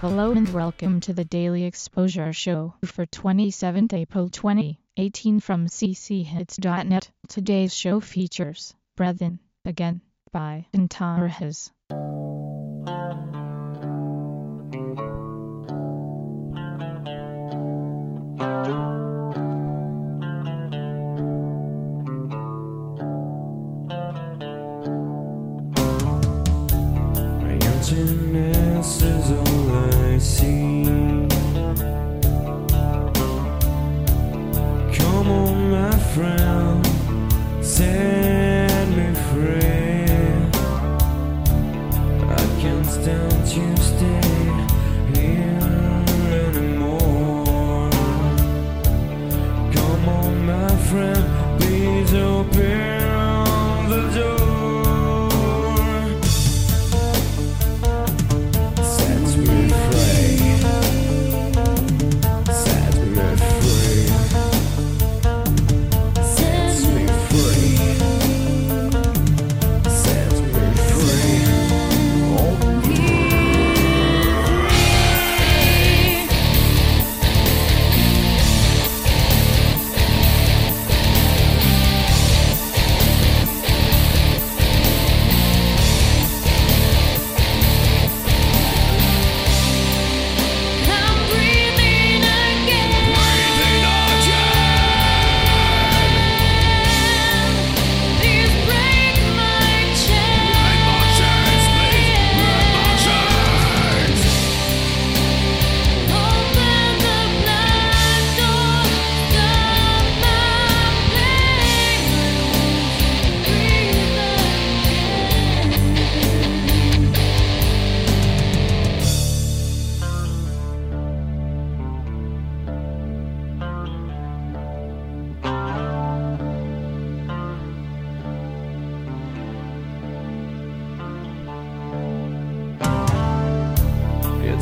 Hello and welcome to the Daily Exposure Show for 27th April 2018 from cchits.net. Today's show features Breathin' Again by Intarhas. friend, please open.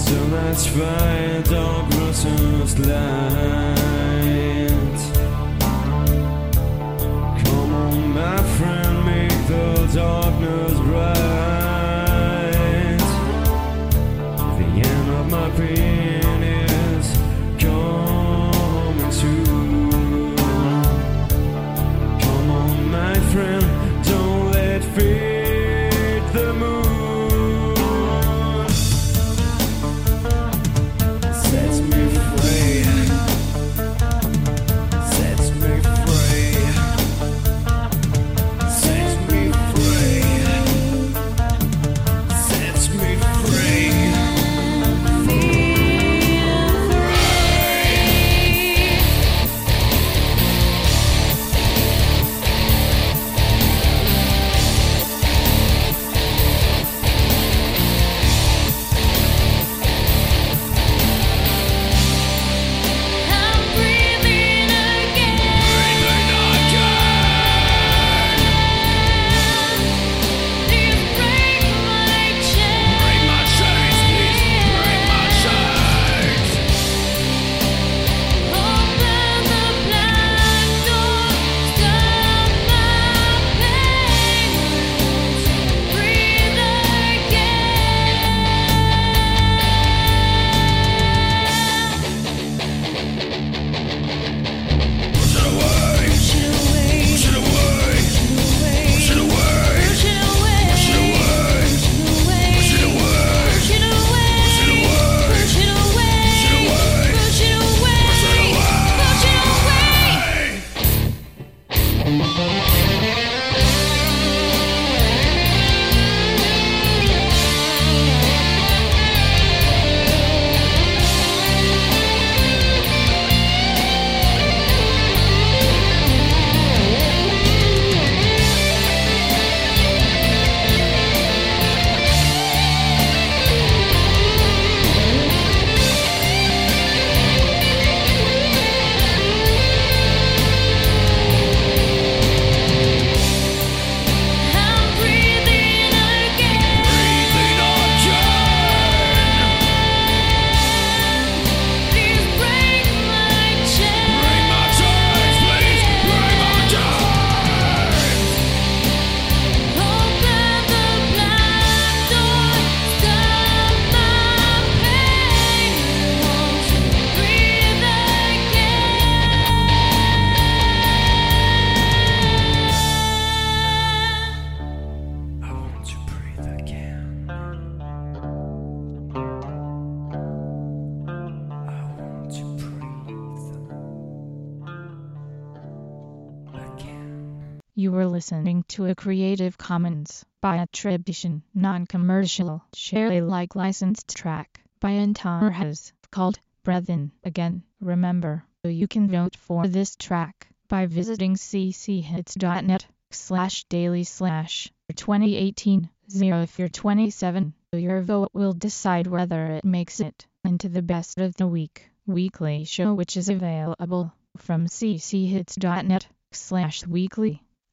Zamaćwaj dobro są zlać You were listening to a Creative Commons by attribution, non-commercial, share Alike licensed track by Antarhas called Breathin'. Again, remember, you can vote for this track by visiting cchits.net slash daily slash 2018 0 if you're 27. Your vote will decide whether it makes it into the best of the week weekly show which is available from cchits.net slash weekly.